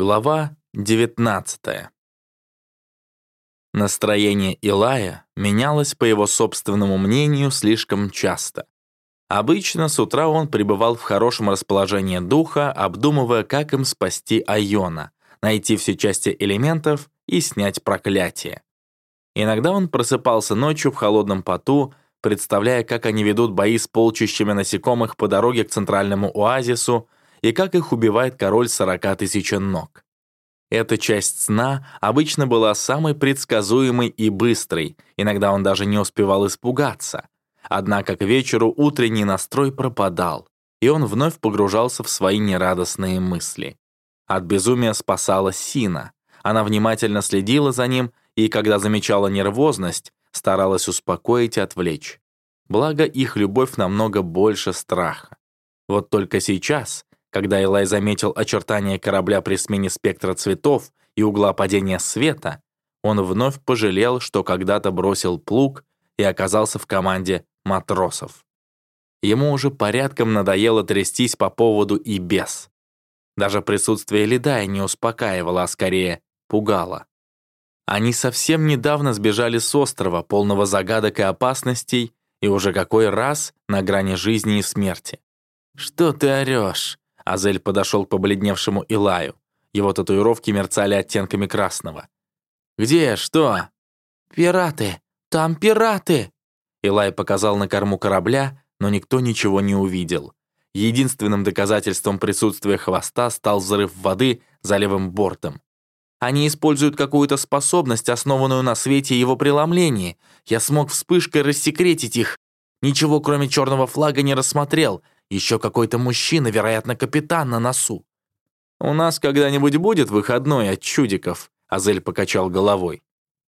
Глава 19 Настроение Илая менялось, по его собственному мнению, слишком часто. Обычно с утра он пребывал в хорошем расположении духа, обдумывая, как им спасти Айона, найти все части элементов и снять проклятие. Иногда он просыпался ночью в холодном поту, представляя, как они ведут бои с полчищами насекомых по дороге к центральному оазису, и как их убивает король сорока тысяч ног. Эта часть сна обычно была самой предсказуемой и быстрой, иногда он даже не успевал испугаться. Однако к вечеру утренний настрой пропадал, и он вновь погружался в свои нерадостные мысли. От безумия спасала Сина. Она внимательно следила за ним и, когда замечала нервозность, старалась успокоить и отвлечь. Благо, их любовь намного больше страха. Вот только сейчас, когда Элай заметил очертания корабля при смене спектра цветов и угла падения света, он вновь пожалел, что когда-то бросил плуг и оказался в команде матросов. Ему уже порядком надоело трястись по поводу и без. Даже присутствие Ледая не успокаивало, а скорее пугало. Они совсем недавно сбежали с острова, полного загадок и опасностей, и уже какой раз на грани жизни и смерти. «Что ты орешь?» Азель подошел к побледневшему Илаю. Его татуировки мерцали оттенками красного. «Где? Что?» «Пираты! Там пираты!» Илай показал на корму корабля, но никто ничего не увидел. Единственным доказательством присутствия хвоста стал взрыв воды за левым бортом. Они используют какую-то способность, основанную на свете его преломлении. Я смог вспышкой рассекретить их. Ничего, кроме черного флага, не рассмотрел. Еще какой-то мужчина, вероятно, капитан на носу. «У нас когда-нибудь будет выходной от чудиков?» Азель покачал головой.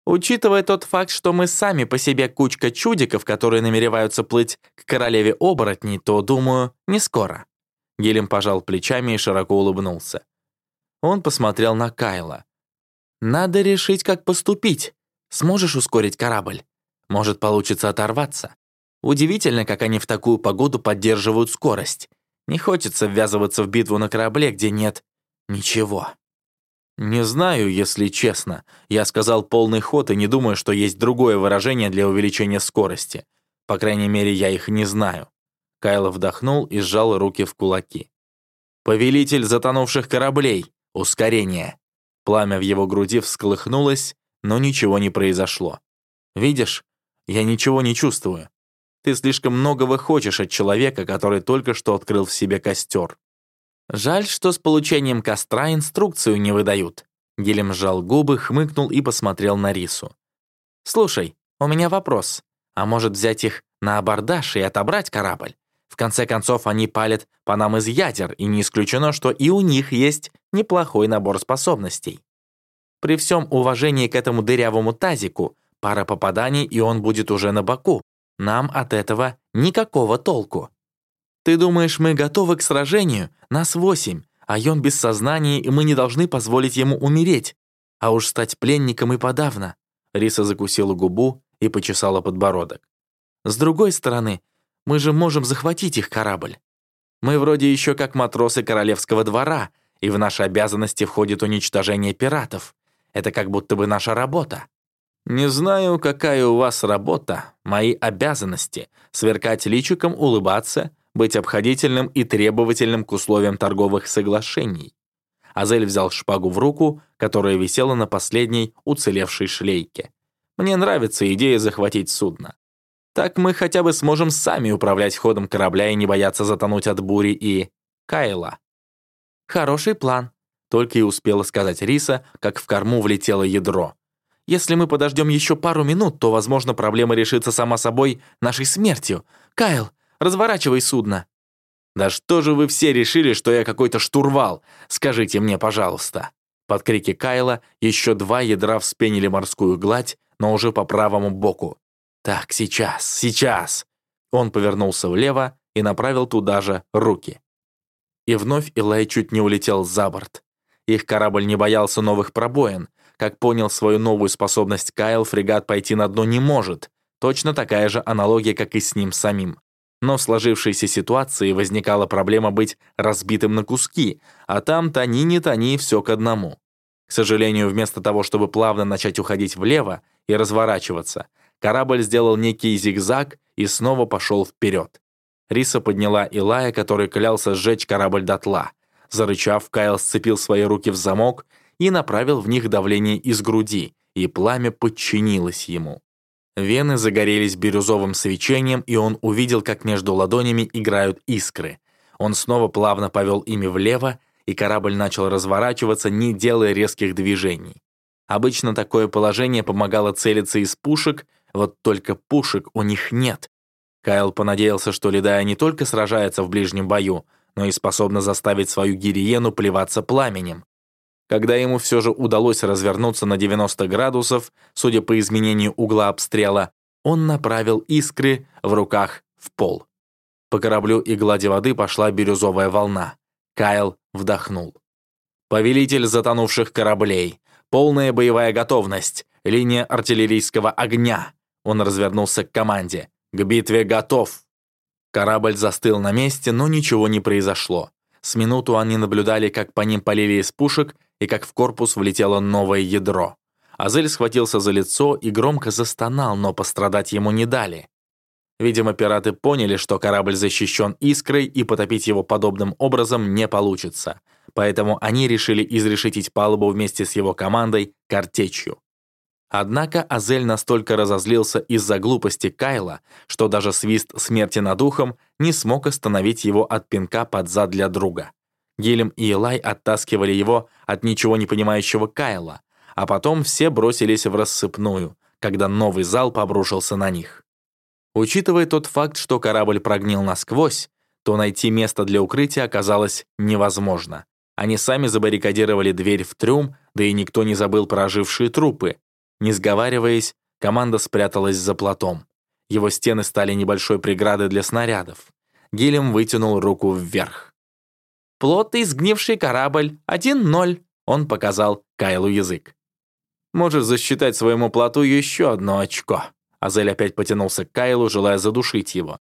«Учитывая тот факт, что мы сами по себе кучка чудиков, которые намереваются плыть к королеве оборотней, то, думаю, не скоро». Гелем пожал плечами и широко улыбнулся. Он посмотрел на Кайла. «Надо решить, как поступить. Сможешь ускорить корабль? Может, получится оторваться. Удивительно, как они в такую погоду поддерживают скорость. Не хочется ввязываться в битву на корабле, где нет ничего. Не знаю, если честно. Я сказал полный ход и не думаю, что есть другое выражение для увеличения скорости. По крайней мере, я их не знаю. Кайло вдохнул и сжал руки в кулаки. «Повелитель затонувших кораблей! Ускорение!» Пламя в его груди всколыхнулось, но ничего не произошло. «Видишь, я ничего не чувствую. Ты слишком многого хочешь от человека, который только что открыл в себе костер. Жаль, что с получением костра инструкцию не выдают. Гелем сжал губы, хмыкнул и посмотрел на Рису. «Слушай, у меня вопрос. А может взять их на абордаж и отобрать корабль? В конце концов, они палят по нам из ядер, и не исключено, что и у них есть неплохой набор способностей. При всем уважении к этому дырявому тазику, пара попаданий, и он будет уже на боку. Нам от этого никакого толку. Ты думаешь, мы готовы к сражению? Нас восемь, а Йон без сознания, и мы не должны позволить ему умереть. А уж стать пленником и подавно». Риса закусила губу и почесала подбородок. «С другой стороны, мы же можем захватить их корабль. Мы вроде еще как матросы королевского двора, и в наши обязанности входит уничтожение пиратов. Это как будто бы наша работа. «Не знаю, какая у вас работа, мои обязанности — сверкать личиком, улыбаться, быть обходительным и требовательным к условиям торговых соглашений». Азель взял шпагу в руку, которая висела на последней уцелевшей шлейке. «Мне нравится идея захватить судно. Так мы хотя бы сможем сами управлять ходом корабля и не бояться затонуть от бури и... Кайла». «Хороший план», — только и успела сказать Риса, как в корму влетело ядро — если мы подождем еще пару минут, то, возможно, проблема решится сама собой нашей смертью. Кайл, разворачивай судно». «Да что же вы все решили, что я какой-то штурвал? Скажите мне, пожалуйста». Под крики Кайла еще два ядра вспенили морскую гладь, но уже по правому боку. «Так, сейчас, сейчас!» Он повернулся влево и направил туда же руки. И вновь Илай чуть не улетел за борт. Их корабль не боялся новых пробоин, как понял свою новую способность Кайл, фрегат пойти на дно не может. Точно такая же аналогия, как и с ним самим. Но в сложившейся ситуации возникала проблема быть разбитым на куски, а там тони не тони все к одному. К сожалению, вместо того, чтобы плавно начать уходить влево и разворачиваться, корабль сделал некий зигзаг и снова пошел вперед. Риса подняла Илая, который клялся сжечь корабль дотла. Зарычав, Кайл сцепил свои руки в замок и направил в них давление из груди, и пламя подчинилось ему. Вены загорелись бирюзовым свечением, и он увидел, как между ладонями играют искры. Он снова плавно повел ими влево, и корабль начал разворачиваться, не делая резких движений. Обычно такое положение помогало целиться из пушек, вот только пушек у них нет. Кайл понадеялся, что Ледая не только сражается в ближнем бою, но и способна заставить свою гириену плеваться пламенем. Когда ему все же удалось развернуться на 90 градусов, судя по изменению угла обстрела, он направил искры в руках в пол. По кораблю и глади воды пошла бирюзовая волна. Кайл вдохнул. «Повелитель затонувших кораблей. Полная боевая готовность. Линия артиллерийского огня». Он развернулся к команде. «К битве готов!» Корабль застыл на месте, но ничего не произошло. С минуту они наблюдали, как по ним полили из пушек, и как в корпус влетело новое ядро. Азель схватился за лицо и громко застонал, но пострадать ему не дали. Видимо, пираты поняли, что корабль защищен искрой, и потопить его подобным образом не получится. Поэтому они решили изрешетить палубу вместе с его командой картечью. Однако Азель настолько разозлился из-за глупости Кайла, что даже свист смерти над ухом не смог остановить его от пинка под зад для друга. Гилем и Элай оттаскивали его от ничего не понимающего Кайла, а потом все бросились в рассыпную, когда новый залп обрушился на них. Учитывая тот факт, что корабль прогнил насквозь, то найти место для укрытия оказалось невозможно. Они сами забаррикадировали дверь в трюм, да и никто не забыл про ожившие трупы. Не сговариваясь, команда спряталась за платом. Его стены стали небольшой преградой для снарядов. Гилем вытянул руку вверх. Плотный сгнивший корабль, 1-0», — он показал Кайлу язык. «Можешь засчитать своему плоту еще одно очко». Азель опять потянулся к Кайлу, желая задушить его.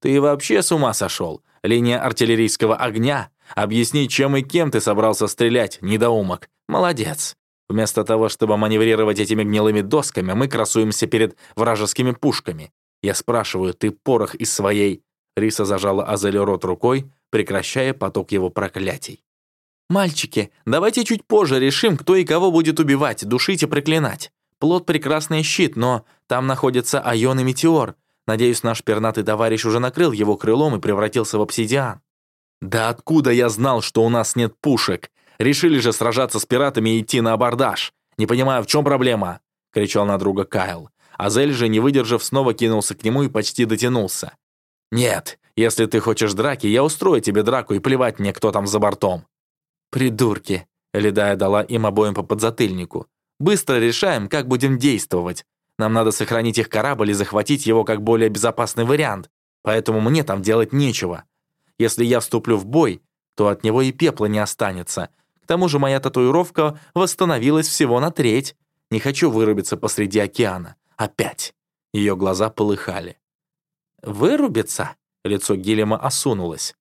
«Ты вообще с ума сошел? Линия артиллерийского огня? Объясни, чем и кем ты собрался стрелять, недоумок. Молодец. Вместо того, чтобы маневрировать этими гнилыми досками, мы красуемся перед вражескими пушками. Я спрашиваю, ты порох из своей...» Риса зажала Азелю рот рукой, прекращая поток его проклятий. «Мальчики, давайте чуть позже решим, кто и кого будет убивать, душить и проклинать. Плод — прекрасный щит, но там находится айон и метеор. Надеюсь, наш пернатый товарищ уже накрыл его крылом и превратился в обсидиан». «Да откуда я знал, что у нас нет пушек? Решили же сражаться с пиратами и идти на абордаж. Не понимаю, в чем проблема?» — кричал на друга Кайл. Азель же, не выдержав, снова кинулся к нему и почти дотянулся. «Нет, если ты хочешь драки, я устрою тебе драку, и плевать мне, кто там за бортом». «Придурки!» — Ледая дала им обоим по подзатыльнику. «Быстро решаем, как будем действовать. Нам надо сохранить их корабль и захватить его как более безопасный вариант, поэтому мне там делать нечего. Если я вступлю в бой, то от него и пепла не останется. К тому же моя татуировка восстановилась всего на треть. Не хочу вырубиться посреди океана. Опять». Ее глаза полыхали. «Вырубиться?» — лицо Гиллема осунулось.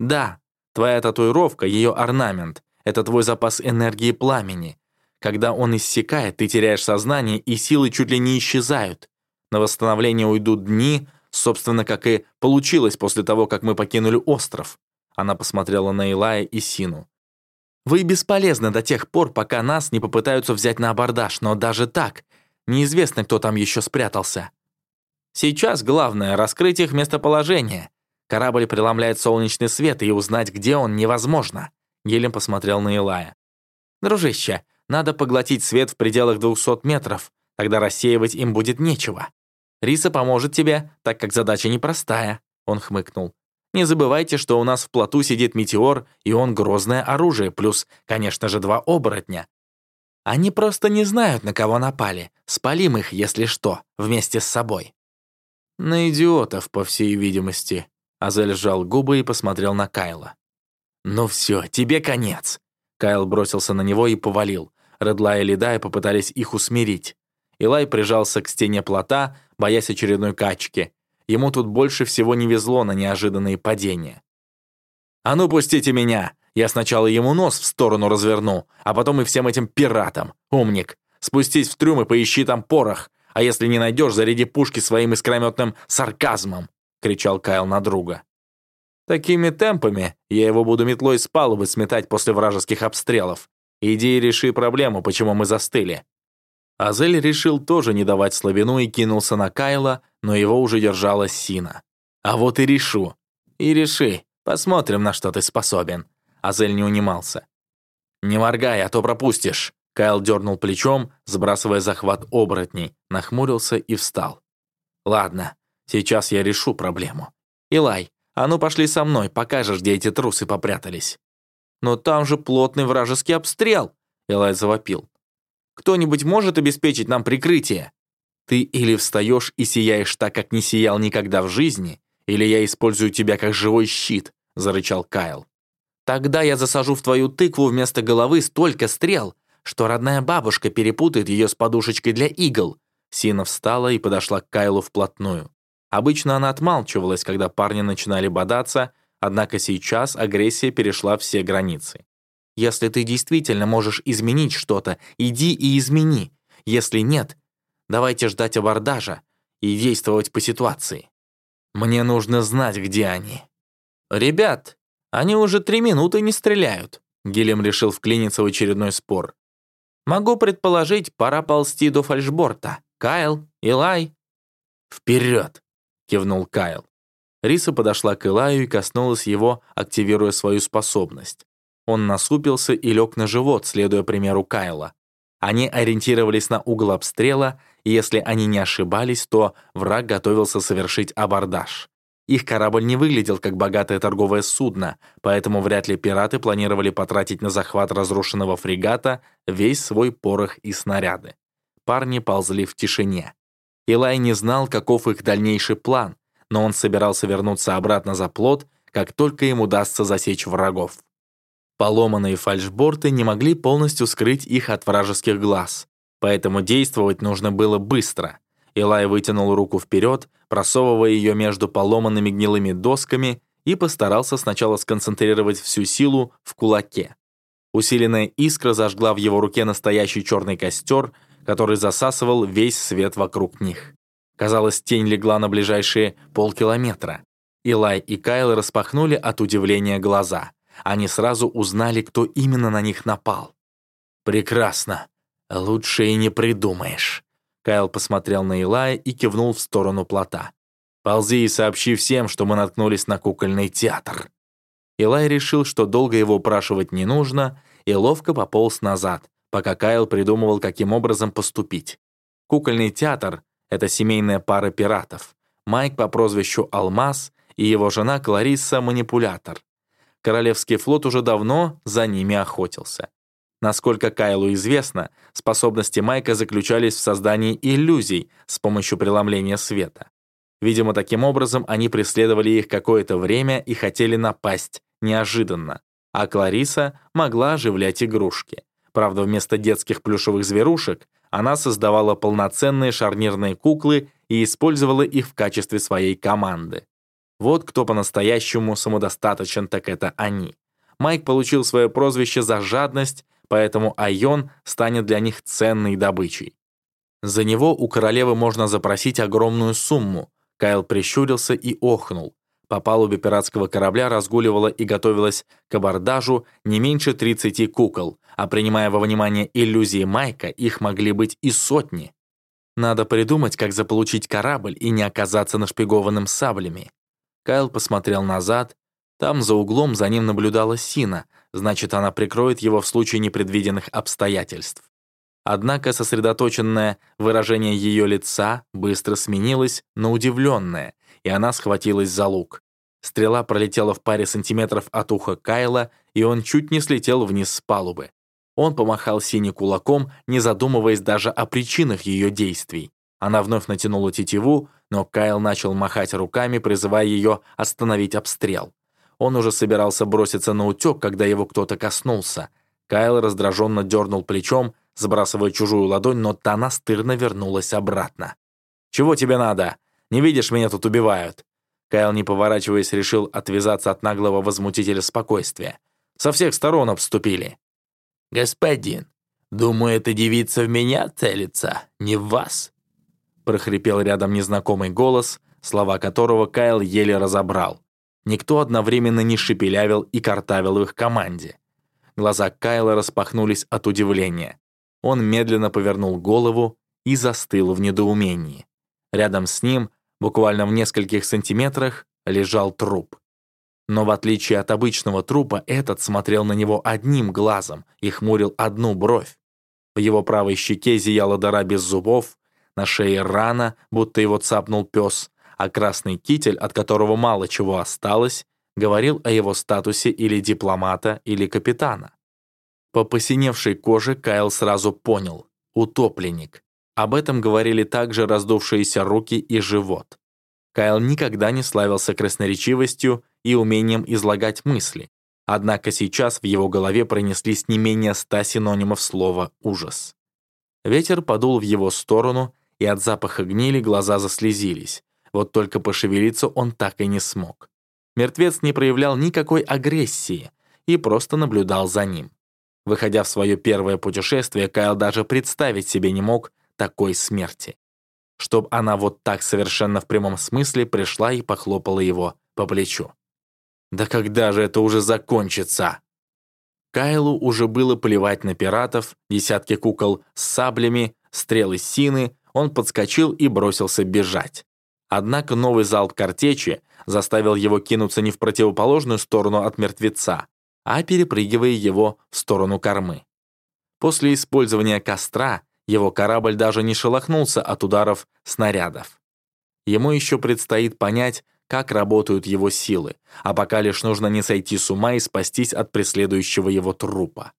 «Да, твоя татуировка, ее орнамент — это твой запас энергии пламени. Когда он иссякает, ты теряешь сознание, и силы чуть ли не исчезают. На восстановление уйдут дни, собственно, как и получилось после того, как мы покинули остров». Она посмотрела на Илая и Сину. «Вы бесполезны до тех пор, пока нас не попытаются взять на абордаж, но даже так, неизвестно, кто там еще спрятался. Сейчас главное — раскрыть их местоположение. Корабль преломляет солнечный свет, и узнать, где он, невозможно. Гелем посмотрел на Илая. «Дружище, надо поглотить свет в пределах 200 метров, тогда рассеивать им будет нечего. Риса поможет тебе, так как задача непростая», — он хмыкнул. «Не забывайте, что у нас в плоту сидит метеор, и он грозное оружие, плюс, конечно же, два оборотня. Они просто не знают, на кого напали. Спалим их, если что, вместе с собой». «На идиотов, по всей видимости». Азель сжал губы и посмотрел на Кайла. «Ну все, тебе конец». Кайл бросился на него и повалил. Редла и Ледая попытались их усмирить. Илай прижался к стене плота, боясь очередной качки. Ему тут больше всего не везло на неожиданные падения. «А ну, пустите меня! Я сначала ему нос в сторону разверну, а потом и всем этим пиратам. Умник! Спустись в трюм и поищи там порох, а если не найдешь, заряди пушки своим искрометным сарказмом!» — кричал Кайл на друга. «Такими темпами я его буду метлой с палубы сметать после вражеских обстрелов. Иди и реши проблему, почему мы застыли». Азель решил тоже не давать слабину и кинулся на Кайла, но его уже держала Сина. «А вот и решу. И реши. Посмотрим, на что ты способен». Азель не унимался. «Не моргай, а то пропустишь». Кайл дернул плечом, сбрасывая захват оборотней, нахмурился и встал. «Ладно, сейчас я решу проблему. Илай, а ну пошли со мной, покажешь, где эти трусы попрятались». «Но там же плотный вражеский обстрел!» Илай завопил. «Кто-нибудь может обеспечить нам прикрытие?» «Ты или встаешь и сияешь так, как не сиял никогда в жизни, или я использую тебя как живой щит», — зарычал Кайл. «Тогда я засажу в твою тыкву вместо головы столько стрел, что родная бабушка перепутает ее с подушечкой для игл». Сина встала и подошла к Кайлу вплотную. Обычно она отмалчивалась, когда парни начинали бодаться, однако сейчас агрессия перешла все границы. «Если ты действительно можешь изменить что-то, иди и измени. Если нет, давайте ждать абордажа и действовать по ситуации. Мне нужно знать, где они». «Ребят, они уже три минуты не стреляют», Гилем решил вклиниться в очередной спор. «Могу предположить, пора ползти до фальшборта. Кайл, Илай». «Вперед!» кивнул Кайл. Риса подошла к Илаю и коснулась его, активируя свою способность. Он насупился и лег на живот, следуя примеру Кайла. Они ориентировались на угол обстрела, и если они не ошибались, то враг готовился совершить абордаж. Их корабль не выглядел как богатое торговое судно, поэтому вряд ли пираты планировали потратить на захват разрушенного фрегата весь свой порох и снаряды. Парни ползли в тишине. Илай не знал, каков их дальнейший план, но он собирался вернуться обратно за плот, как только им удастся засечь врагов. Поломанные фальшборты не могли полностью скрыть их от вражеских глаз, поэтому действовать нужно было быстро. Илай вытянул руку вперед, просовывая ее между поломанными гнилыми досками и постарался сначала сконцентрировать всю силу в кулаке. Усиленная искра зажгла в его руке настоящий черный костер, который засасывал весь свет вокруг них. Казалось, тень легла на ближайшие полкилометра. Илай и Кайл распахнули от удивления глаза. Они сразу узнали, кто именно на них напал. «Прекрасно. Лучше и не придумаешь». Кайл посмотрел на Илая и кивнул в сторону плота. «Ползи и сообщи всем, что мы наткнулись на кукольный театр». Илай решил, что долго его упрашивать не нужно, и ловко пополз назад, пока Кайл придумывал, каким образом поступить. Кукольный театр — это семейная пара пиратов. Майк по прозвищу Алмаз и его жена Кларисса — манипулятор. Королевский флот уже давно за ними охотился. Насколько Кайлу известно, способности Майка заключались в создании иллюзий с помощью преломления света. Видимо, таким образом они преследовали их какое-то время и хотели напасть неожиданно, а Клариса могла оживлять игрушки. Правда, вместо детских плюшевых зверушек она создавала полноценные шарнирные куклы и использовала их в качестве своей команды. Вот кто по-настоящему самодостаточен, так это они. Майк получил свое прозвище за жадность, поэтому Айон станет для них ценной добычей. За него у королевы можно запросить огромную сумму. Кайл прищурился и охнул. По палубе пиратского корабля разгуливала и готовилась к абордажу не меньше 30 кукол, а принимая во внимание иллюзии Майка, их могли быть и сотни. Надо придумать, как заполучить корабль и не оказаться нашпигованным саблями. Кайл посмотрел назад. Там за углом за ним наблюдала Сина, значит, она прикроет его в случае непредвиденных обстоятельств. Однако сосредоточенное выражение ее лица быстро сменилось на удивленное, и она схватилась за лук. Стрела пролетела в паре сантиметров от уха Кайла, и он чуть не слетел вниз с палубы. Он помахал синий кулаком, не задумываясь даже о причинах ее действий. Она вновь натянула тетиву, но Кайл начал махать руками, призывая ее остановить обстрел. Он уже собирался броситься на утек, когда его кто-то коснулся. Кайл раздраженно дернул плечом, сбрасывая чужую ладонь, но та настырно вернулась обратно. «Чего тебе надо?» Не видишь, меня тут убивают!» Кайл, не поворачиваясь, решил отвязаться от наглого возмутителя спокойствия. Со всех сторон обступили. «Господин, думаю, эта девица в меня целится, не в вас», прохрипел рядом незнакомый голос, слова которого Кайл еле разобрал. Никто одновременно не шепелявил и картавил в их команде. Глаза Кайла распахнулись от удивления. Он медленно повернул голову и застыл в недоумении. Рядом с ним, буквально в нескольких сантиметрах, лежал труп. Но в отличие от обычного трупа, этот смотрел на него одним глазом и хмурил одну бровь. В его правой щеке зияла дыра без зубов, на шее рана, будто его цапнул пес, а красный китель, от которого мало чего осталось, говорил о его статусе или дипломата, или капитана. По посиневшей коже Кайл сразу понял — утопленник. Об этом говорили также раздувшиеся руки и живот. Кайл никогда не славился красноречивостью и умением излагать мысли, однако сейчас в его голове пронеслись не менее ста синонимов слова «ужас». Ветер подул в его сторону, и от запаха гнили глаза заслезились, вот только пошевелиться он так и не смог. Мертвец не проявлял никакой агрессии и просто наблюдал за ним. Выходя в свое первое путешествие, Кайл даже представить себе не мог такой смерти. Чтоб она вот так совершенно в прямом смысле пришла и похлопала его по плечу. «Да когда же это уже закончится?» Кайлу уже было плевать на пиратов, десятки кукол с саблями, стрелы сины, он подскочил и бросился бежать. Однако новый залп картечи заставил его кинуться не в противоположную сторону от мертвеца, а перепрыгивая его в сторону кормы. После использования костра его корабль даже не шелохнулся от ударов снарядов. Ему еще предстоит понять, как работают его силы, а пока лишь нужно не сойти с ума и спастись от преследующего его трупа.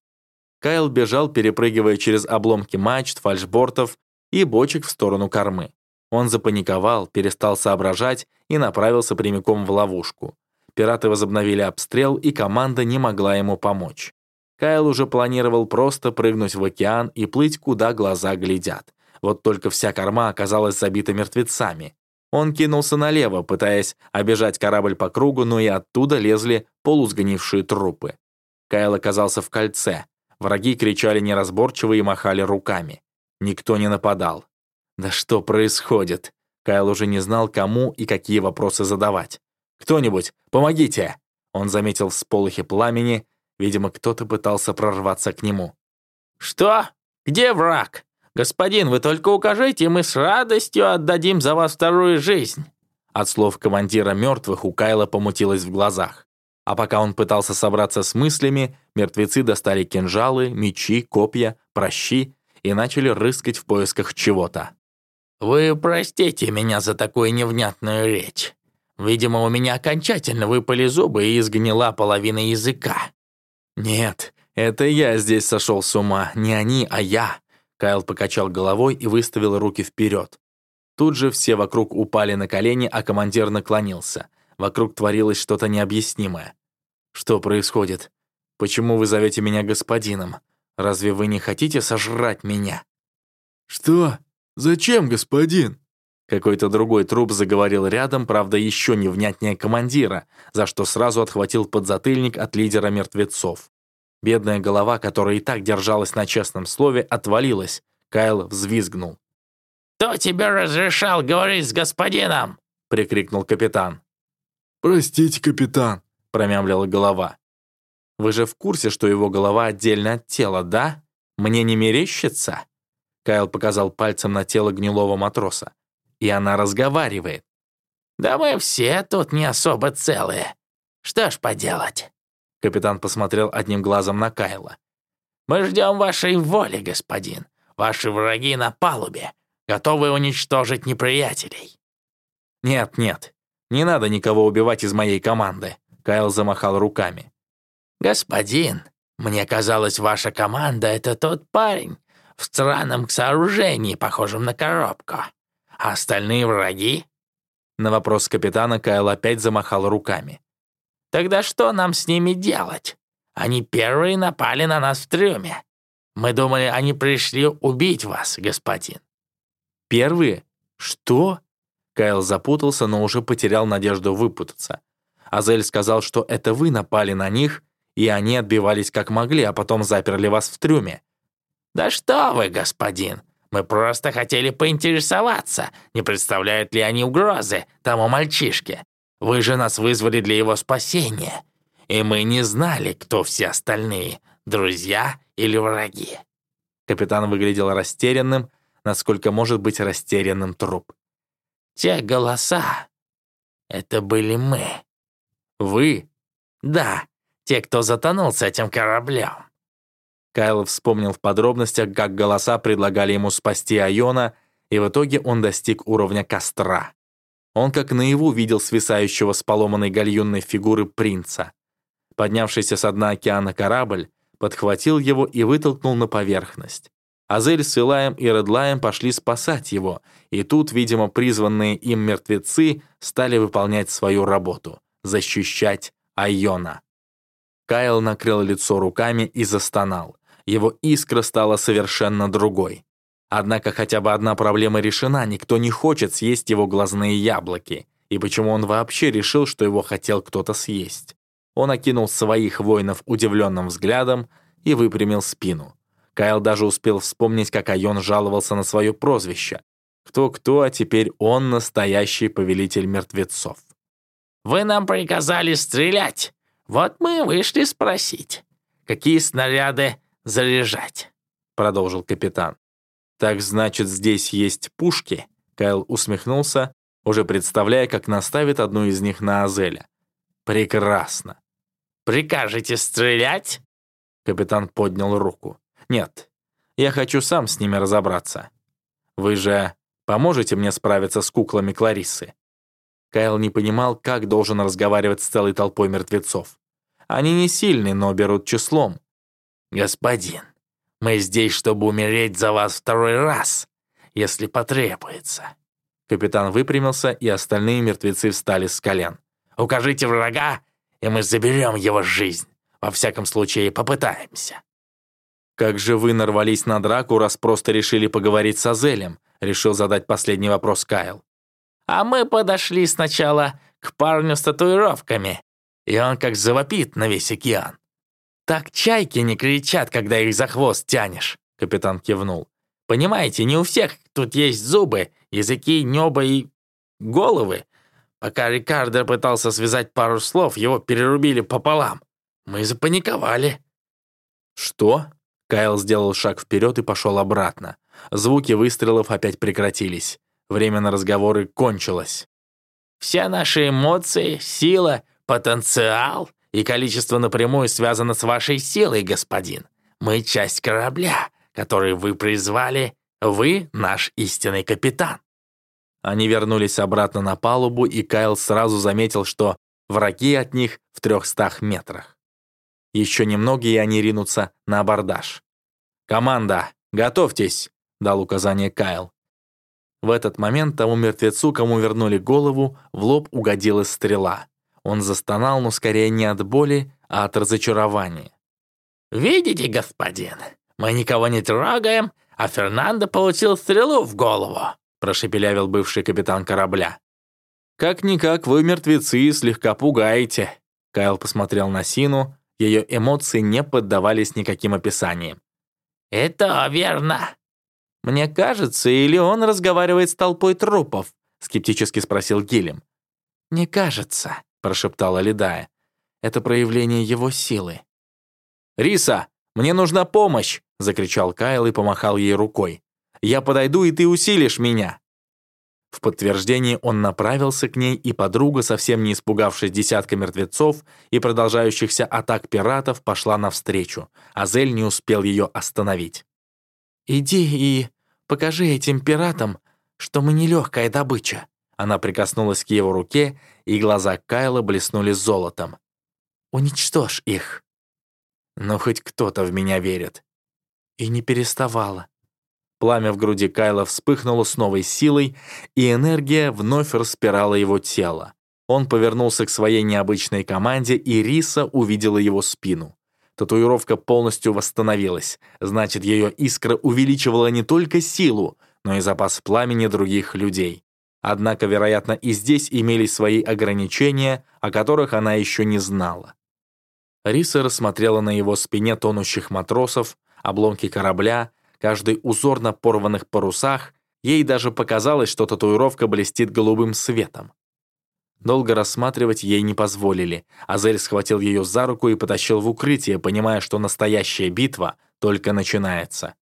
Кайл бежал, перепрыгивая через обломки мачт, фальшбортов и бочек в сторону кормы. Он запаниковал, перестал соображать и направился прямиком в ловушку. Пираты возобновили обстрел, и команда не могла ему помочь. Кайл уже планировал просто прыгнуть в океан и плыть, куда глаза глядят. Вот только вся корма оказалась забита мертвецами. Он кинулся налево, пытаясь обежать корабль по кругу, но и оттуда лезли полусгнившие трупы. Кайл оказался в кольце. Враги кричали неразборчиво и махали руками. Никто не нападал. Да что происходит? Кайл уже не знал, кому и какие вопросы задавать. «Кто-нибудь, помогите!» Он заметил всполохи пламени. Видимо, кто-то пытался прорваться к нему. «Что? Где враг? Господин, вы только укажите, мы с радостью отдадим за вас вторую жизнь!» От слов командира мертвых у Кайла помутилось в глазах. А пока он пытался собраться с мыслями, мертвецы достали кинжалы, мечи, копья, прощи и начали рыскать в поисках чего-то. «Вы простите меня за такую невнятную речь. Видимо, у меня окончательно выпали зубы и изгнила половина языка». «Нет, это я здесь сошел с ума, не они, а я». Кайл покачал головой и выставил руки вперед. Тут же все вокруг упали на колени, а командир наклонился. Вокруг творилось что-то необъяснимое. «Что происходит? Почему вы зовете меня господином? Разве вы не хотите сожрать меня?» «Что? «Зачем, господин?» Какой-то другой труп заговорил рядом, правда, еще не внятнее командира, за что сразу отхватил подзатыльник от лидера мертвецов. Бедная голова, которая и так держалась на честном слове, отвалилась. Кайл взвизгнул. «Кто тебе разрешал говорить с господином?» — прикрикнул капитан. «Простите, капитан», — промямлила голова. «Вы же в курсе, что его голова отдельно от тела, да? Мне не мерещится?» Кайл показал пальцем на тело гнилого матроса. «И она разговаривает». «Да мы все тут не особо целые. Что ж поделать?» Капитан посмотрел одним глазом на Кайла. «Мы ждем вашей воли, господин. Ваши враги на палубе, готовы уничтожить неприятелей». «Нет, нет, не надо никого убивать из моей команды», Кайл замахал руками. «Господин, мне казалось, ваша команда — это тот парень, в странном сооружении, похожем на коробку. А остальные враги?» На вопрос капитана Кайл опять замахал руками. «Тогда что нам с ними делать? Они первые напали на нас в трюме. Мы думали, они пришли убить вас, господин». «Первые? Что?» Кайл запутался, но уже потерял надежду выпутаться. Азель сказал, что это вы напали на них, и они отбивались как могли, а потом заперли вас в трюме. «Да что вы, господин! Мы просто хотели поинтересоваться, не представляют ли они угрозы тому мальчишке. Вы же нас вызвали для его спасения, и мы не знали, кто все остальные, друзья или враги». Капитан выглядел растерянным, насколько может быть растерянным труп. «Те голоса — это были мы». «Вы?» «Да, те, кто затонул с этим кораблем». Кайл вспомнил в подробностях, как голоса предлагали ему спасти Айона, и в итоге он достиг уровня костра. Он как наяву видел свисающего с поломанной гальюнной фигуры принца. Поднявшийся с дна океана корабль подхватил его и вытолкнул на поверхность. Азель с Илаем и Редлаем пошли спасать его, и тут, видимо, призванные им мертвецы стали выполнять свою работу — защищать Айона. Кайл накрыл лицо руками и застонал. Его искра стала совершенно другой. Однако хотя бы одна проблема решена, никто не хочет съесть его глазные яблоки. И почему он вообще решил, что его хотел кто-то съесть? Он окинул своих воинов удивленным взглядом и выпрямил спину. Кайл даже успел вспомнить, как Айон жаловался на свое прозвище. Кто-кто, а теперь он настоящий повелитель мертвецов. «Вы нам приказали стрелять. Вот мы вышли спросить, какие снаряды заряжать», — продолжил капитан. «Так значит, здесь есть пушки?» Кайл усмехнулся, уже представляя, как наставит одну из них на Азеля. «Прекрасно!» «Прикажете стрелять?» Капитан поднял руку. «Нет, я хочу сам с ними разобраться. Вы же поможете мне справиться с куклами Клариссы?» Кайл не понимал, как должен разговаривать с целой толпой мертвецов. Они не сильны, но берут числом. «Господин, мы здесь, чтобы умереть за вас второй раз, если потребуется». Капитан выпрямился, и остальные мертвецы встали с колен. «Укажите врага, и мы заберем его жизнь. Во всяком случае, попытаемся». «Как же вы нарвались на драку, раз просто решили поговорить с Азелем?» решил задать последний вопрос Кайл. «А мы подошли сначала к парню с татуировками, и он как завопит на весь океан. Так чайки не кричат, когда их за хвост тянешь», — капитан кивнул. «Понимаете, не у всех тут есть зубы, языки, небо и головы. Пока Рикардо пытался связать пару слов, его перерубили пополам. Мы запаниковали». «Что?» Кайл сделал шаг вперед и пошел обратно. Звуки выстрелов опять прекратились. Время на разговоры кончилось. «Все наши эмоции, сила, потенциал и количество напрямую связано с вашей силой, господин. Мы часть корабля, который вы призвали. Вы наш истинный капитан». Они вернулись обратно на палубу, и Кайл сразу заметил, что враги от них в трехстах метрах. Еще немного, и они ринутся на абордаж. «Команда, готовьтесь!» — дал указание Кайл. В этот момент тому мертвецу, кому вернули голову, в лоб угодила стрела. Он застонал, но скорее не от боли, а от разочарования. «Видите, господин, мы никого не трогаем, а Фернандо получил стрелу в голову», прошепелявил бывший капитан корабля. «Как-никак вы мертвецы слегка пугаете», Кайл посмотрел на Сину, ее эмоции не поддавались никаким описаниям. «Это верно». «Мне кажется, или он разговаривает с толпой трупов?» скептически спросил Гилем. «Не кажется», прошептала Ледая. «Это проявление его силы». «Риса, мне нужна помощь!» закричал Кайл и помахал ей рукой. «Я подойду, и ты усилишь меня!» В подтверждение он направился к ней, и подруга, совсем не испугавшись десятка мертвецов и продолжающихся атак пиратов, пошла навстречу. Азель не успел ее остановить. «Иди и покажи этим пиратам, что мы не легкая добыча». Она прикоснулась к его руке, и глаза Кайла блеснули золотом. «Уничтожь их». «Но хоть кто-то в меня верит». И не переставала. Пламя в груди Кайла вспыхнуло с новой силой, и энергия вновь распирала его тело. Он повернулся к своей необычной команде, и Риса увидела его спину. Татуировка полностью восстановилась, значит, ее искра увеличивала не только силу, но и запас пламени других людей. Однако, вероятно, и здесь имелись свои ограничения, о которых она еще не знала. Риса рассмотрела на его спине тонущих матросов, обломки корабля, каждый узор на порванных парусах, ей даже показалось, что татуировка блестит голубым светом. Долго рассматривать ей не позволили. Азель схватил ее за руку и потащил в укрытие, понимая, что настоящая битва только начинается.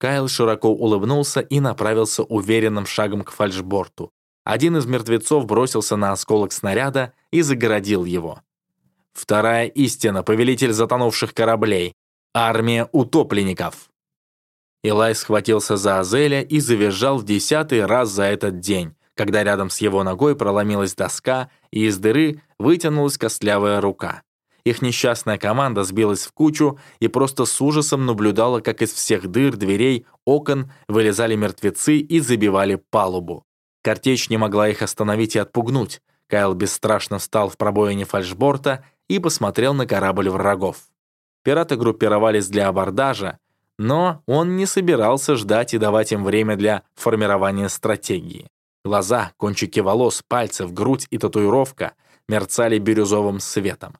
Кайл широко улыбнулся и направился уверенным шагом к фальшборту. Один из мертвецов бросился на осколок снаряда и загородил его. Вторая истина, повелитель затонувших кораблей. Армия утопленников. Илай схватился за Азеля и завизжал в десятый раз за этот день, когда рядом с его ногой проломилась доска, и из дыры вытянулась костлявая рука. Их несчастная команда сбилась в кучу и просто с ужасом наблюдала, как из всех дыр, дверей, окон вылезали мертвецы и забивали палубу. Картечь не могла их остановить и отпугнуть. Кайл бесстрашно встал в пробоине фальшборта и посмотрел на корабль врагов. Пираты группировались для абордажа, но он не собирался ждать и давать им время для формирования стратегии. Глаза, кончики волос, пальцев, грудь и татуировка мерцали бирюзовым светом.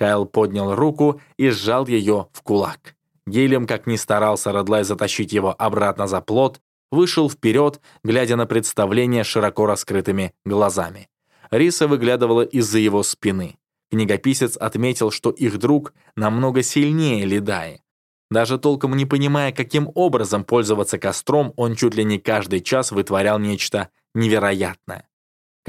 Кайл поднял руку и сжал ее в кулак. Гелем, как ни старался Редлай затащить его обратно за плот, вышел вперед, глядя на представление широко раскрытыми глазами. Риса выглядывала из-за его спины. Книгописец отметил, что их друг намного сильнее Ледаи. Даже толком не понимая, каким образом пользоваться костром, он чуть ли не каждый час вытворял нечто невероятное.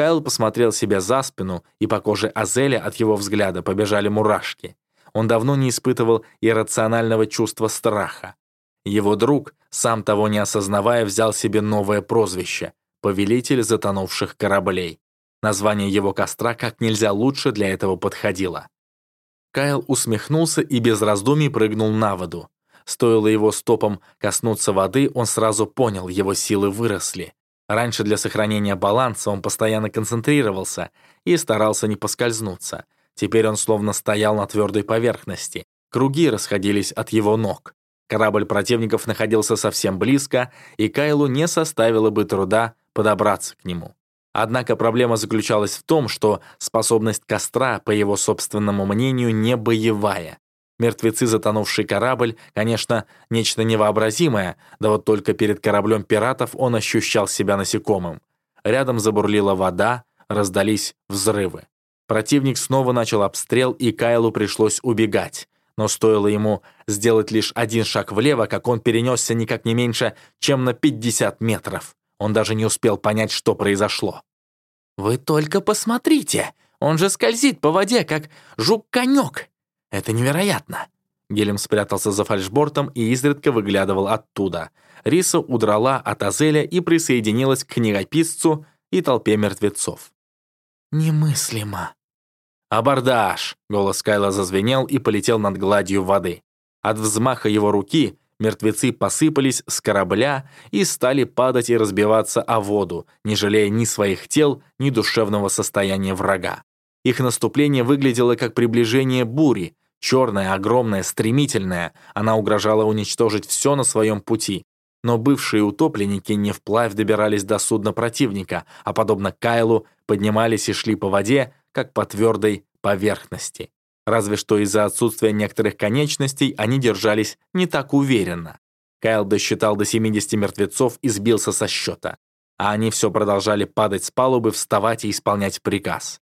Кайл посмотрел себе за спину, и по коже Азеля от его взгляда побежали мурашки. Он давно не испытывал иррационального чувства страха. Его друг, сам того не осознавая, взял себе новое прозвище — «Повелитель затонувших кораблей». Название его костра как нельзя лучше для этого подходило. Кайл усмехнулся и без раздумий прыгнул на воду. Стоило его стопам коснуться воды, он сразу понял, его силы выросли. Раньше для сохранения баланса он постоянно концентрировался и старался не поскользнуться. Теперь он словно стоял на твердой поверхности. Круги расходились от его ног. Корабль противников находился совсем близко, и Кайлу не составило бы труда подобраться к нему. Однако проблема заключалась в том, что способность костра, по его собственному мнению, не боевая. Мертвецы, затонувший корабль, конечно, нечто невообразимое, да вот только перед кораблем пиратов он ощущал себя насекомым. Рядом забурлила вода, раздались взрывы. Противник снова начал обстрел, и Кайлу пришлось убегать. Но стоило ему сделать лишь один шаг влево, как он перенесся никак не меньше, чем на 50 метров. Он даже не успел понять, что произошло. «Вы только посмотрите! Он же скользит по воде, как жук-конек!» «Это невероятно!» Гелем спрятался за фальшбортом и изредка выглядывал оттуда. Риса удрала от Азеля и присоединилась к книгописцу и толпе мертвецов. «Немыслимо!» «Абордаж!» — голос Кайла зазвенел и полетел над гладью воды. От взмаха его руки мертвецы посыпались с корабля и стали падать и разбиваться о воду, не жалея ни своих тел, ни душевного состояния врага. Их наступление выглядело как приближение бури, Черная, огромная, стремительная, она угрожала уничтожить все на своем пути. Но бывшие утопленники не вплавь добирались до судна противника, а, подобно Кайлу, поднимались и шли по воде, как по твердой поверхности. Разве что из-за отсутствия некоторых конечностей они держались не так уверенно. Кайл досчитал до 70 мертвецов и сбился со счета. А они все продолжали падать с палубы, вставать и исполнять приказ.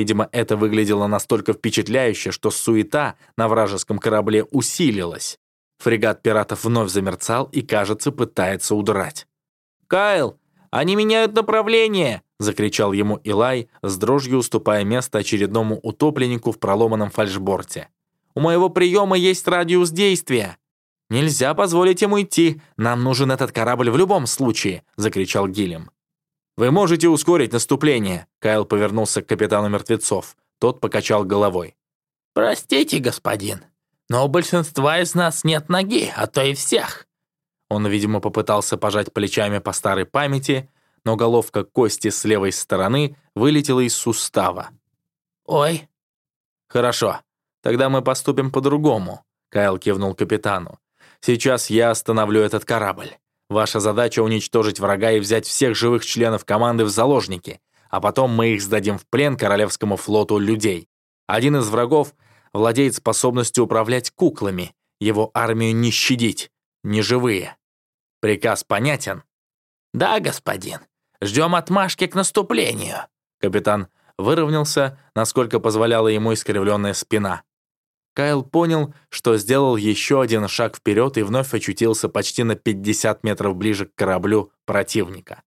Видимо, это выглядело настолько впечатляюще, что суета на вражеском корабле усилилась. Фрегат пиратов вновь замерцал и, кажется, пытается удрать. «Кайл, они меняют направление!» — закричал ему Илай, с дрожью уступая место очередному утопленнику в проломанном фальшборте. «У моего приема есть радиус действия!» «Нельзя позволить ему идти! Нам нужен этот корабль в любом случае!» — закричал Гилем. «Вы можете ускорить наступление», — Кайл повернулся к капитану мертвецов. Тот покачал головой. «Простите, господин, но у большинства из нас нет ноги, а то и всех». Он, видимо, попытался пожать плечами по старой памяти, но головка кости с левой стороны вылетела из сустава. «Ой». «Хорошо, тогда мы поступим по-другому», — Кайл кивнул капитану. «Сейчас я остановлю этот корабль. Ваша задача — уничтожить врага и взять всех живых членов команды в заложники, а потом мы их сдадим в плен Королевскому флоту людей. Один из врагов владеет способностью управлять куклами, его армию не щадить, не живые. Приказ понятен? Да, господин. Ждем отмашки к наступлению. Капитан выровнялся, насколько позволяла ему искривленная спина. Кайл понял, что сделал еще один шаг вперед и вновь очутился почти на 50 метров ближе к кораблю противника.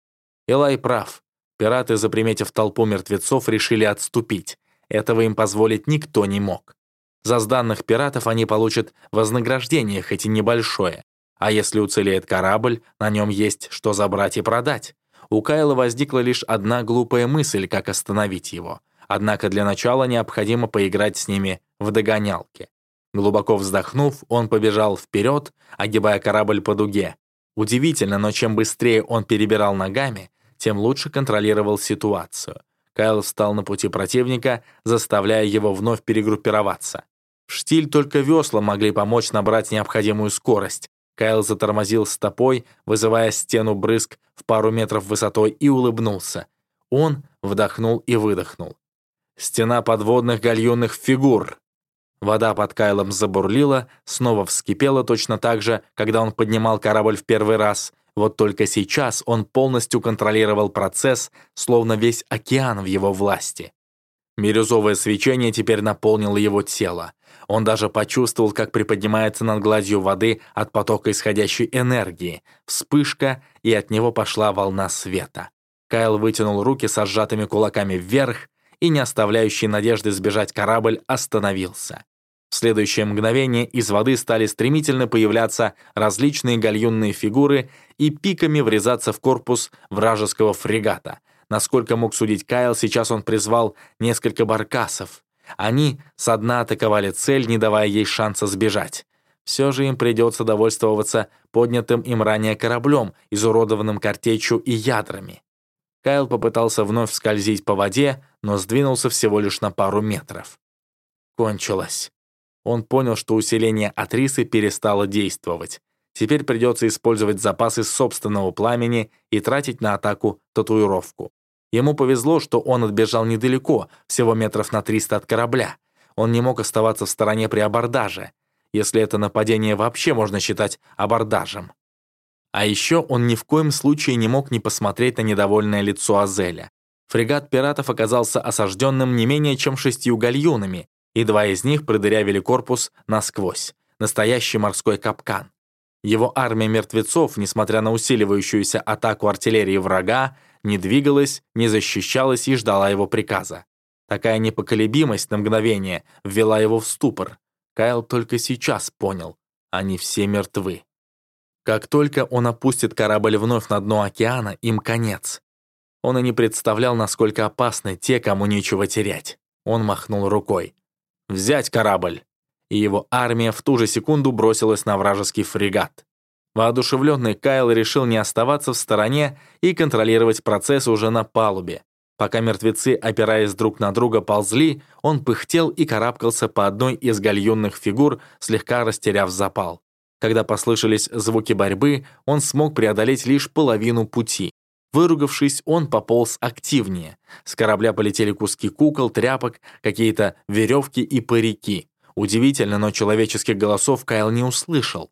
Илай прав. Пираты, заприметив толпу мертвецов, решили отступить. Этого им позволить никто не мог. За сданных пиратов они получат вознаграждение, хоть и небольшое. А если уцелеет корабль, на нем есть что забрать и продать. У Кайла возникла лишь одна глупая мысль, как остановить его. Однако для начала необходимо поиграть с ними в догонялки. Глубоко вздохнув, он побежал вперед, огибая корабль по дуге. Удивительно, но чем быстрее он перебирал ногами, тем лучше контролировал ситуацию. Кайл встал на пути противника, заставляя его вновь перегруппироваться. В штиль только весла могли помочь набрать необходимую скорость. Кайл затормозил стопой, вызывая стену брызг в пару метров высотой, и улыбнулся. Он вдохнул и выдохнул. Стена подводных гальюнных фигур. Вода под Кайлом забурлила, снова вскипела точно так же, когда он поднимал корабль в первый раз. Вот только сейчас он полностью контролировал процесс, словно весь океан в его власти. Бирюзовое свечение теперь наполнило его тело. Он даже почувствовал, как приподнимается над гладью воды от потока исходящей энергии. Вспышка, и от него пошла волна света. Кайл вытянул руки со сжатыми кулаками вверх, и, не оставляющий надежды сбежать корабль, остановился. В следующее мгновение из воды стали стремительно появляться различные гальюнные фигуры и пиками врезаться в корпус вражеского фрегата. Насколько мог судить Кайл, сейчас он призвал несколько баркасов. Они со дна атаковали цель, не давая ей шанса сбежать. Все же им придется довольствоваться поднятым им ранее кораблем, изуродованным картечью и ядрами. Кайл попытался вновь скользить по воде, но сдвинулся всего лишь на пару метров. Кончилось. Он понял, что усиление Атрисы перестало действовать. Теперь придется использовать запасы собственного пламени и тратить на атаку татуировку. Ему повезло, что он отбежал недалеко, всего метров на 300 от корабля. Он не мог оставаться в стороне при абордаже, если это нападение вообще можно считать абордажем. А еще он ни в коем случае не мог не посмотреть на недовольное лицо Азеля. Фрегат пиратов оказался осажденным не менее чем шестью гальюнами, и два из них продырявили корпус насквозь. Настоящий морской капкан. Его армия мертвецов, несмотря на усиливающуюся атаку артиллерии врага, не двигалась, не защищалась и ждала его приказа. Такая непоколебимость на мгновение ввела его в ступор. Кайл только сейчас понял, они все мертвы. Как только он опустит корабль вновь на дно океана, им конец. Он и не представлял, насколько опасны те, кому нечего терять. Он махнул рукой. «Взять корабль!» И его армия в ту же секунду бросилась на вражеский фрегат. Воодушевленный Кайл решил не оставаться в стороне и контролировать процесс уже на палубе. Пока мертвецы, опираясь друг на друга, ползли, он пыхтел и карабкался по одной из гальюнных фигур, слегка растеряв запал. Когда послышались звуки борьбы, он смог преодолеть лишь половину пути. Выругавшись, он пополз активнее. С корабля полетели куски кукол, тряпок, какие-то веревки и парики. Удивительно, но человеческих голосов Кайл не услышал.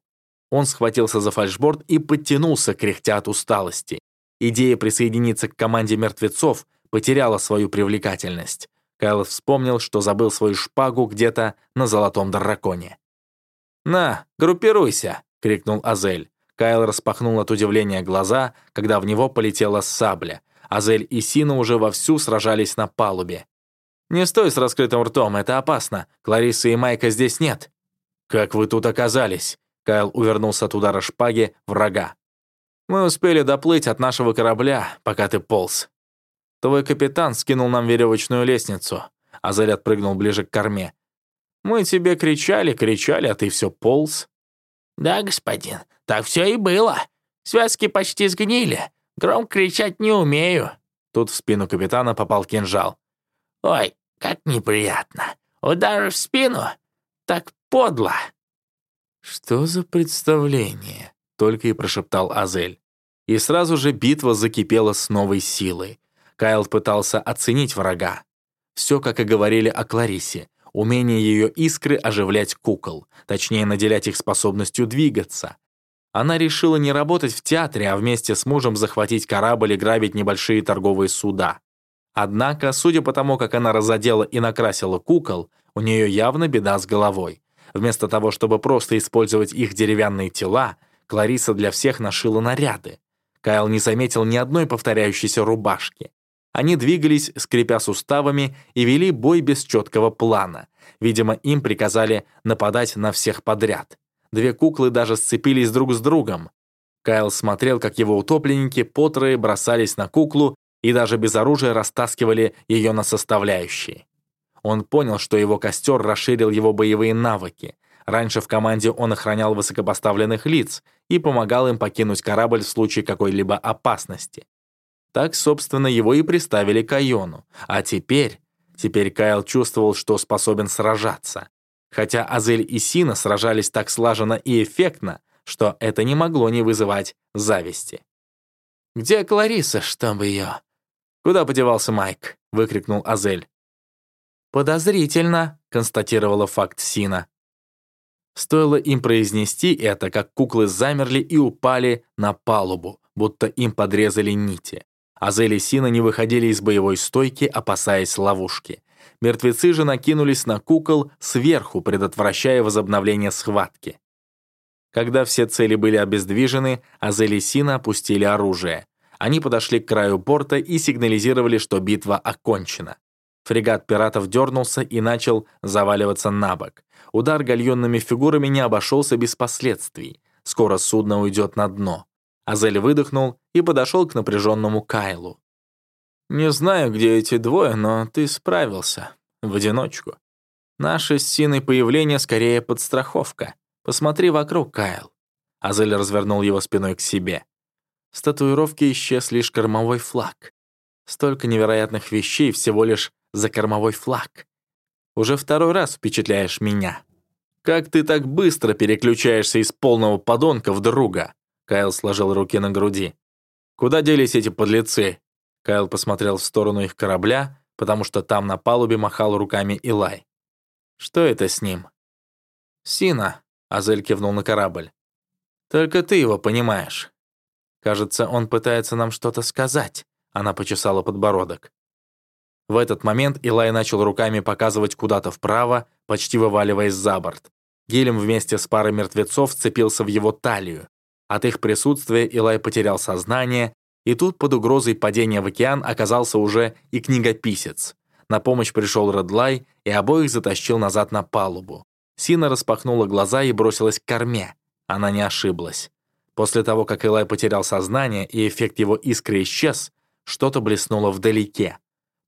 Он схватился за фальшборд и подтянулся, кряхтя от усталости. Идея присоединиться к команде мертвецов потеряла свою привлекательность. Кайл вспомнил, что забыл свою шпагу где-то на золотом драконе. «На, группируйся!» — крикнул Азель. Кайл распахнул от удивления глаза, когда в него полетела сабля. Азель и Сина уже вовсю сражались на палубе. «Не стой с раскрытым ртом, это опасно. Кларисы и Майка здесь нет». «Как вы тут оказались?» Кайл увернулся от удара шпаги врага. «Мы успели доплыть от нашего корабля, пока ты полз. Твой капитан скинул нам веревочную лестницу». Азель отпрыгнул ближе к корме. Мы тебе кричали, кричали, а ты все полз». «Да, господин, так все и было. Связки почти сгнили. Гром кричать не умею». Тут в спину капитана попал кинжал. «Ой, как неприятно. Удар в спину? Так подло». «Что за представление?» только и прошептал Азель. И сразу же битва закипела с новой силой. Кайл пытался оценить врага. Все, как и говорили о Кларисе, умение ее искры оживлять кукол, точнее, наделять их способностью двигаться. Она решила не работать в театре, а вместе с мужем захватить корабль и грабить небольшие торговые суда. Однако, судя по тому, как она разодела и накрасила кукол, у нее явно беда с головой. Вместо того, чтобы просто использовать их деревянные тела, Клариса для всех нашила наряды. Кайл не заметил ни одной повторяющейся рубашки. Они двигались, скрипя суставами, и вели бой без четкого плана. Видимо, им приказали нападать на всех подряд. Две куклы даже сцепились друг с другом. Кайл смотрел, как его утопленники потрое бросались на куклу и даже без оружия растаскивали ее на составляющие. Он понял, что его костер расширил его боевые навыки. Раньше в команде он охранял высокопоставленных лиц и помогал им покинуть корабль в случае какой-либо опасности. Так, собственно, его и приставили к Айону. А теперь... Теперь Кайл чувствовал, что способен сражаться. Хотя Азель и Сина сражались так слаженно и эффектно, что это не могло не вызывать зависти. «Где Клариса, чтобы ее?» «Куда подевался Майк?» — выкрикнул Азель. «Подозрительно», — констатировала факт Сина. Стоило им произнести это, как куклы замерли и упали на палубу, будто им подрезали нити. Азель и Сина не выходили из боевой стойки, опасаясь ловушки. Мертвецы же накинулись на кукол сверху, предотвращая возобновление схватки. Когда все цели были обездвижены, Азель и Сина опустили оружие. Они подошли к краю порта и сигнализировали, что битва окончена. Фрегат пиратов дернулся и начал заваливаться на бок. Удар гальонными фигурами не обошелся без последствий. Скоро судно уйдет на дно. Азель выдохнул и подошел к напряженному Кайлу. «Не знаю, где эти двое, но ты справился. В одиночку. Наше с Синой появление скорее подстраховка. Посмотри вокруг, Кайл». Азель развернул его спиной к себе. С татуировки исчез лишь кормовой флаг. Столько невероятных вещей всего лишь за кормовой флаг. Уже второй раз впечатляешь меня. Как ты так быстро переключаешься из полного подонка в друга? Кайл сложил руки на груди. Куда делись эти подлецы? Кайл посмотрел в сторону их корабля, потому что там на палубе махал руками Илай. Что это с ним? Сина, Азель кивнул на корабль. Только ты его понимаешь. Кажется, он пытается нам что-то сказать. Она почесала подбородок. В этот момент Илай начал руками показывать куда-то вправо, почти вываливаясь за борт. Гелем вместе с парой мертвецов цепился в его талию. От их присутствия Илай потерял сознание, и тут под угрозой падения в океан оказался уже и книгописец. На помощь пришел Редлай и обоих затащил назад на палубу. Сина распахнула глаза и бросилась к корме. Она не ошиблась. После того, как Илай потерял сознание и эффект его искры исчез, что-то блеснуло вдалеке.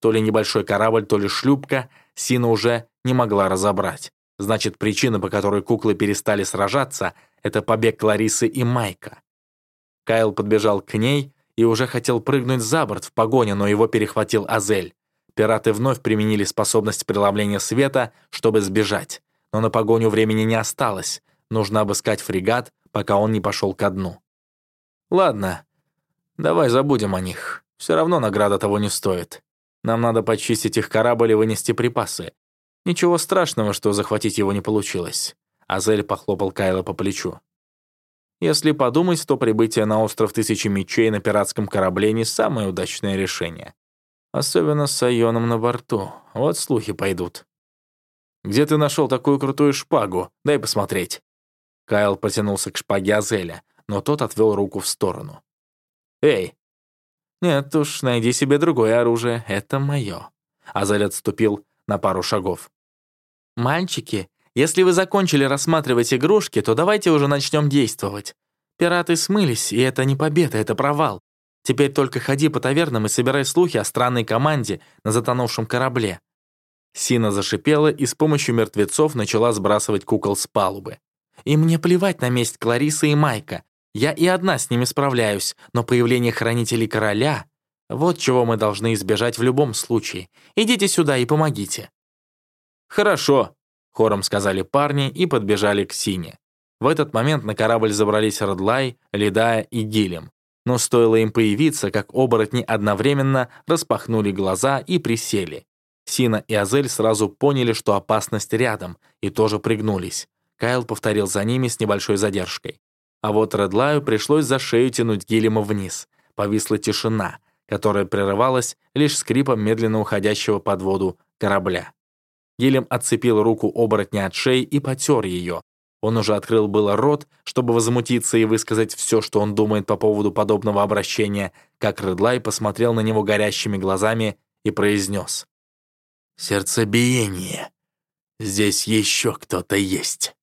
То ли небольшой корабль, то ли шлюпка, Сина уже не могла разобрать. Значит, причина, по которой куклы перестали сражаться, это побег Кларисы и Майка. Кайл подбежал к ней и уже хотел прыгнуть за борт в погоне, но его перехватил Азель. Пираты вновь применили способность преломления света, чтобы сбежать. Но на погоню времени не осталось. Нужно обыскать фрегат, пока он не пошел ко дну. «Ладно, давай забудем о них. Все равно награда того не стоит. Нам надо почистить их корабль и вынести припасы. Ничего страшного, что захватить его не получилось». Азель похлопал Кайла по плечу. Если подумать, то прибытие на остров Тысячи Мечей на пиратском корабле не самое удачное решение. Особенно с Айоном на борту. Вот слухи пойдут. «Где ты нашел такую крутую шпагу? Дай посмотреть». Кайл потянулся к шпаге Азеля, но тот отвел руку в сторону. «Эй, «Нет уж, найди себе другое оружие, это мое». Азаль отступил на пару шагов. «Мальчики, если вы закончили рассматривать игрушки, то давайте уже начнем действовать. Пираты смылись, и это не победа, это провал. Теперь только ходи по тавернам и собирай слухи о странной команде на затонувшем корабле». Сина зашипела и с помощью мертвецов начала сбрасывать кукол с палубы. «И мне плевать на месть Кларисы и Майка. Я и одна с ними справляюсь, но появление хранителей короля — вот чего мы должны избежать в любом случае. Идите сюда и помогите». «Хорошо», — хором сказали парни и подбежали к Сине. В этот момент на корабль забрались Родлай, Ледая и Гилем. Но стоило им появиться, как оборотни одновременно распахнули глаза и присели. Сина и Азель сразу поняли, что опасность рядом, и тоже пригнулись. Кайл повторил за ними с небольшой задержкой. А вот Редлаю пришлось за шею тянуть Гилема вниз. Повисла тишина, которая прерывалась лишь скрипом медленно уходящего под воду корабля. Гилем отцепил руку оборотня от шеи и потер ее, он уже открыл было рот, чтобы возмутиться и высказать все, что он думает по поводу подобного обращения, как Редлай посмотрел на него горящими глазами и произнес. «Сердцебиение. Здесь еще кто-то есть».